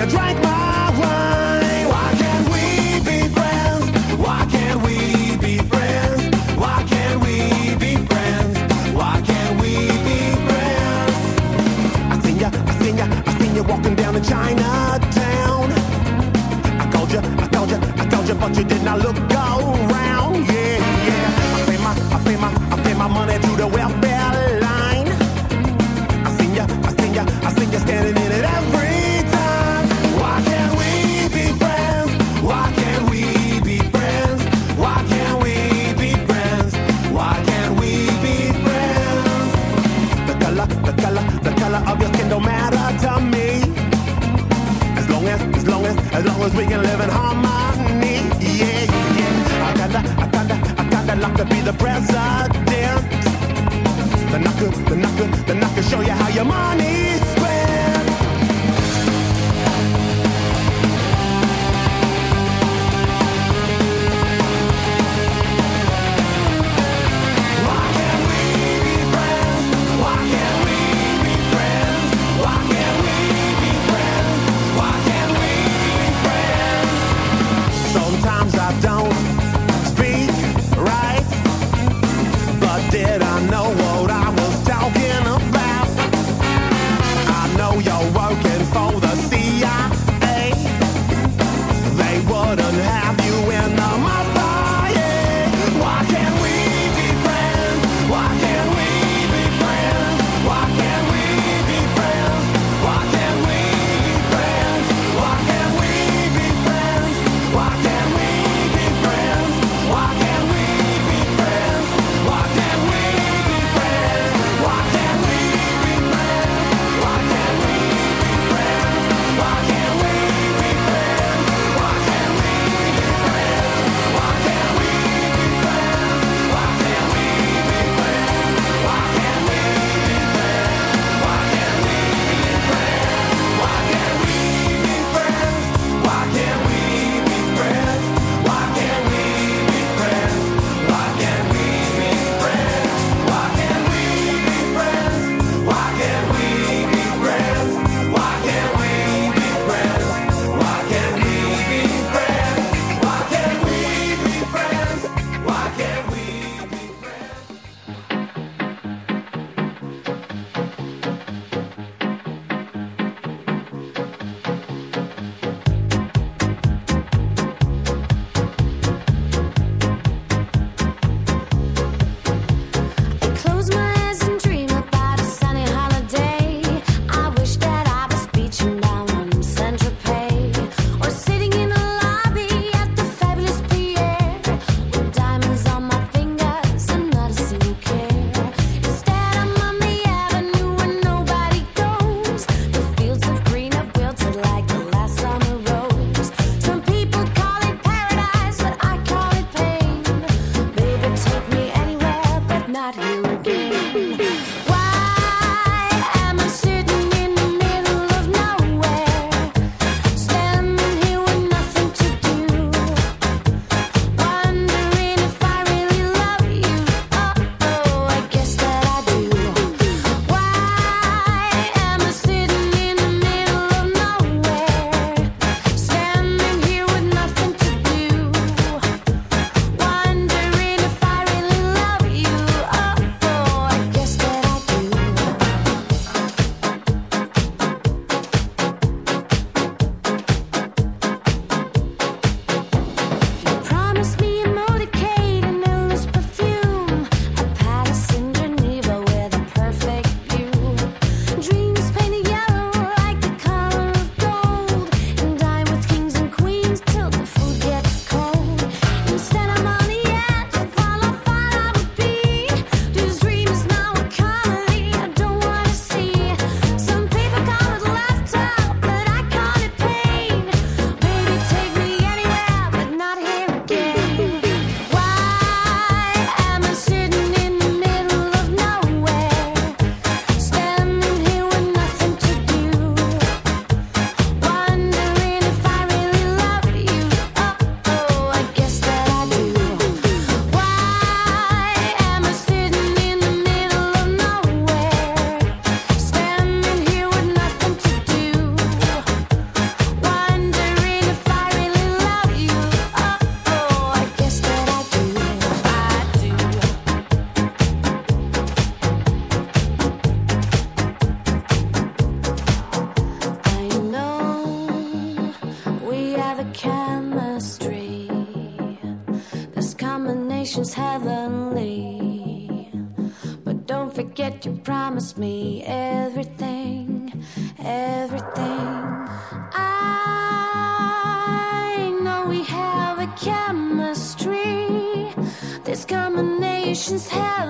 You drank my wine. Why can't we be friends? Why can't we be friends? Why can't we be friends? Why can't we be friends? I seen ya, I seen ya, I seen walking down in Chinatown. I called you, I called you, I called you, but you did not look chemistry. This combination's heavenly.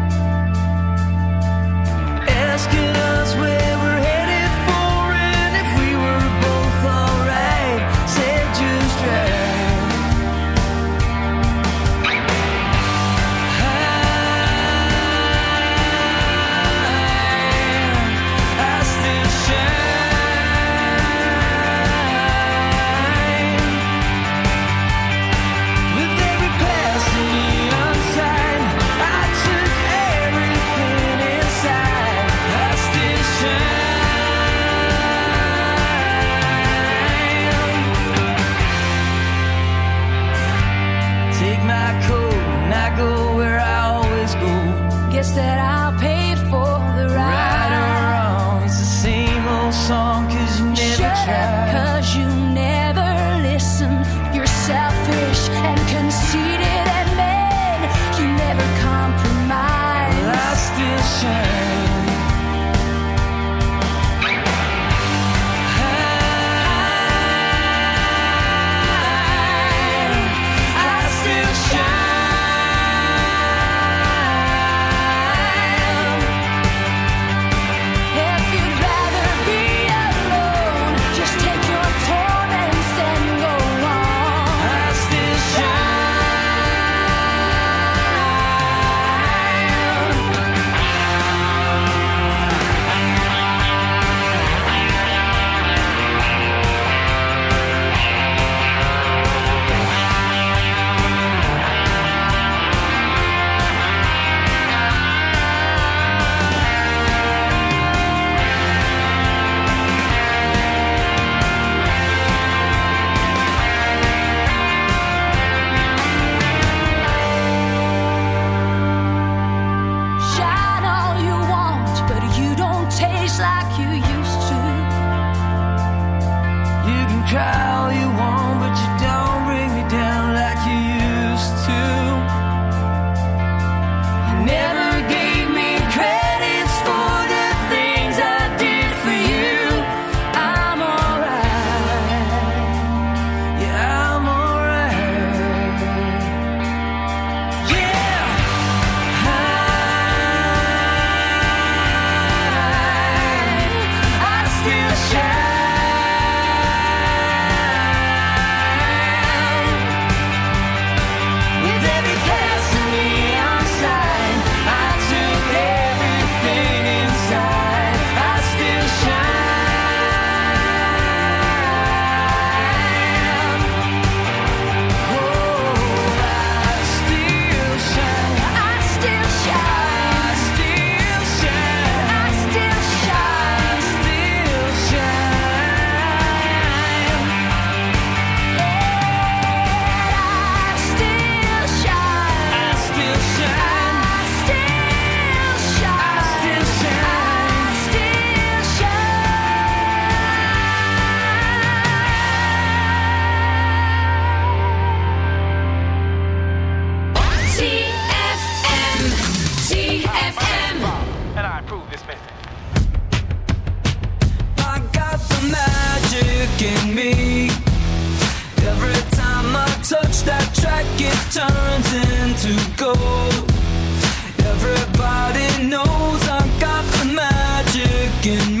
Turns into gold. Everybody knows I got the magic in me.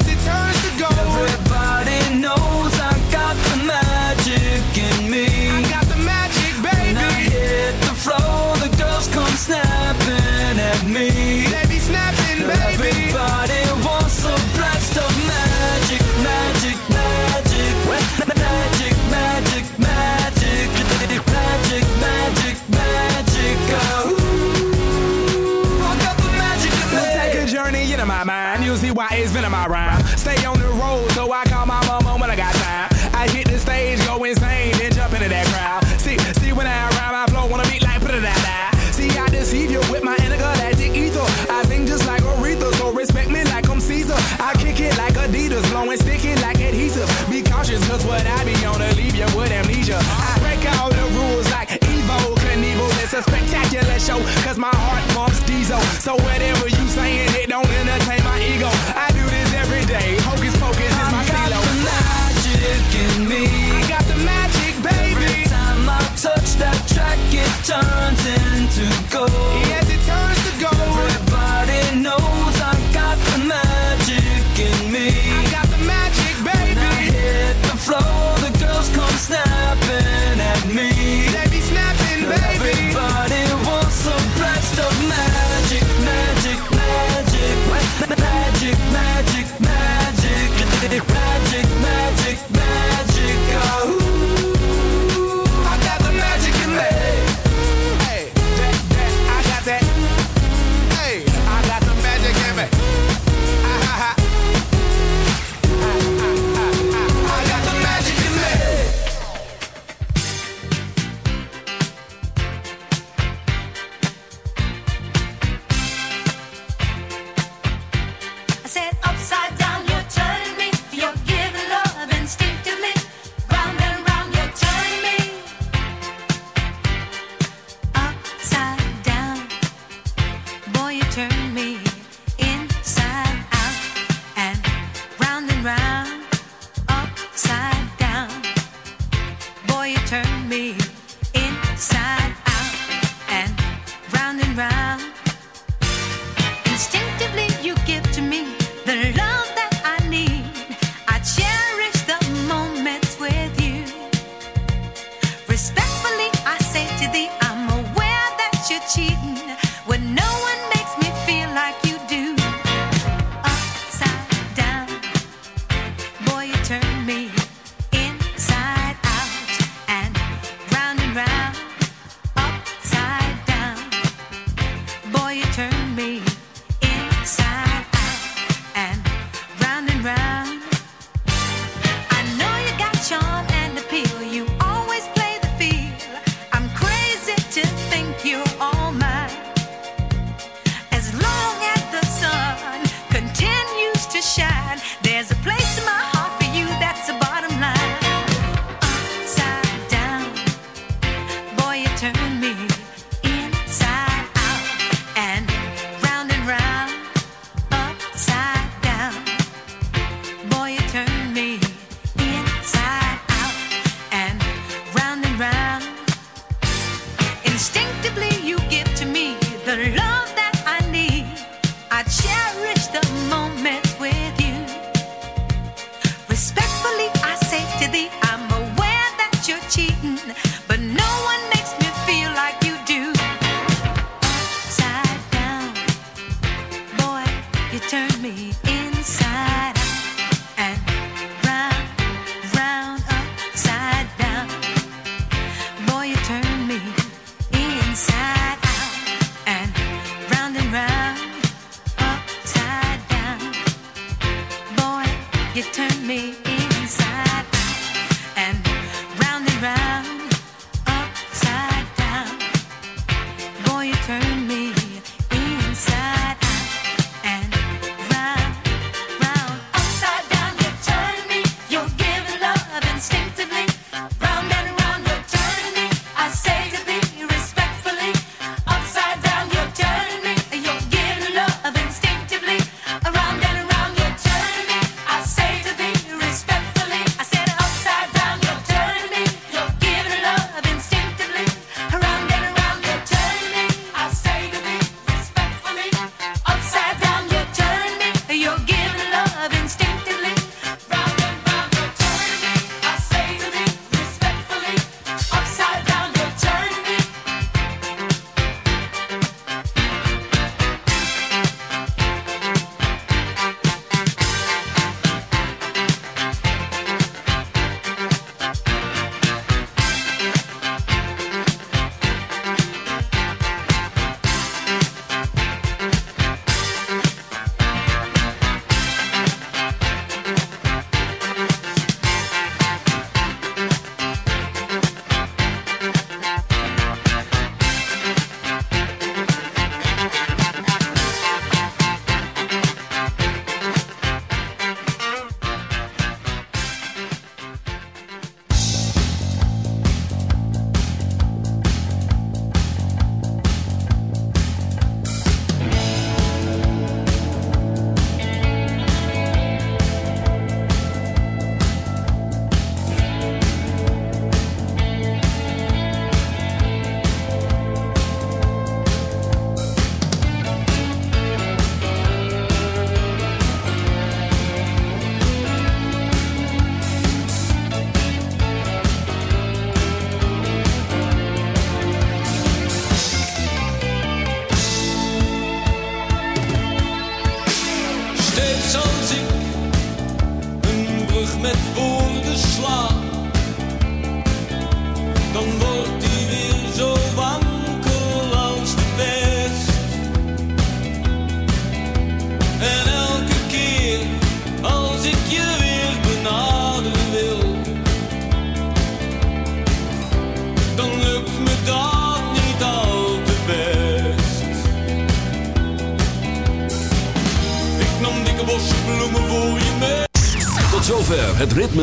say on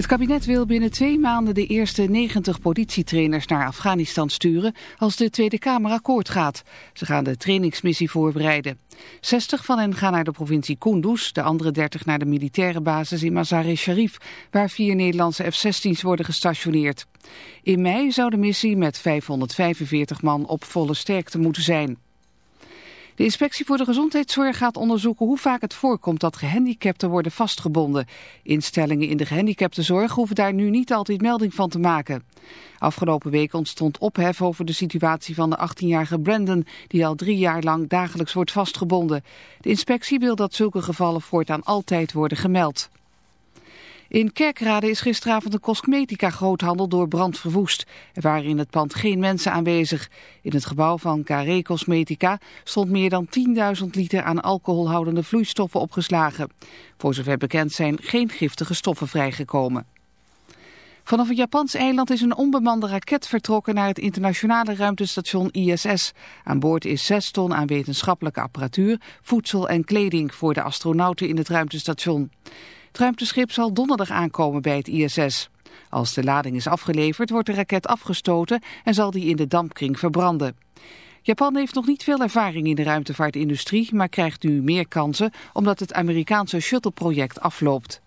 Het kabinet wil binnen twee maanden de eerste 90 politietrainers naar Afghanistan sturen als de Tweede Kamer akkoord gaat. Ze gaan de trainingsmissie voorbereiden. 60 van hen gaan naar de provincie Kunduz, de andere 30 naar de militaire basis in Mazar-e-Sharif, waar vier Nederlandse F-16's worden gestationeerd. In mei zou de missie met 545 man op volle sterkte moeten zijn. De inspectie voor de gezondheidszorg gaat onderzoeken hoe vaak het voorkomt dat gehandicapten worden vastgebonden. Instellingen in de gehandicaptenzorg hoeven daar nu niet altijd melding van te maken. Afgelopen week ontstond ophef over de situatie van de 18-jarige Brandon, die al drie jaar lang dagelijks wordt vastgebonden. De inspectie wil dat zulke gevallen voortaan altijd worden gemeld. In Kerkrade is gisteravond een cosmetica groothandel door brand verwoest. Er waren in het pand geen mensen aanwezig. In het gebouw van Carré Cosmetica stond meer dan 10.000 liter aan alcoholhoudende vloeistoffen opgeslagen. Voor zover bekend zijn geen giftige stoffen vrijgekomen. Vanaf een Japans eiland is een onbemande raket vertrokken naar het internationale ruimtestation ISS. Aan boord is 6 ton aan wetenschappelijke apparatuur, voedsel en kleding voor de astronauten in het ruimtestation. Het ruimteschip zal donderdag aankomen bij het ISS. Als de lading is afgeleverd wordt de raket afgestoten en zal die in de dampkring verbranden. Japan heeft nog niet veel ervaring in de ruimtevaartindustrie, maar krijgt nu meer kansen omdat het Amerikaanse shuttle-project afloopt.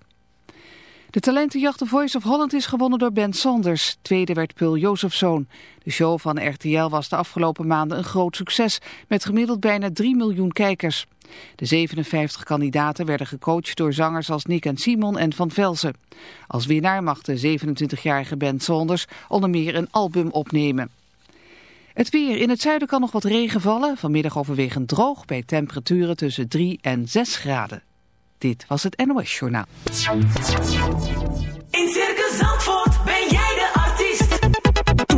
De talentenjacht The Voice of Holland is gewonnen door Ben Sanders. Tweede werd Pul Jozefzoon. De show van RTL was de afgelopen maanden een groot succes, met gemiddeld bijna 3 miljoen kijkers. De 57 kandidaten werden gecoacht door zangers als Nick en Simon en Van Velzen. Als winnaar mag de 27-jarige Ben Saunders onder meer een album opnemen. Het weer. In het zuiden kan nog wat regen vallen. Vanmiddag overwegend droog bij temperaturen tussen 3 en 6 graden. Dit was het NOS Journaal. In Circus Zandvoort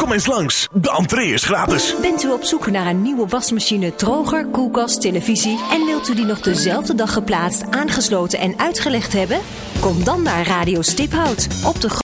Kom eens langs, de entree is gratis. Bent u op zoek naar een nieuwe wasmachine, droger, koelkast, televisie en wilt u die nog dezelfde dag geplaatst, aangesloten en uitgelegd hebben? Kom dan naar Radio Stiphout op de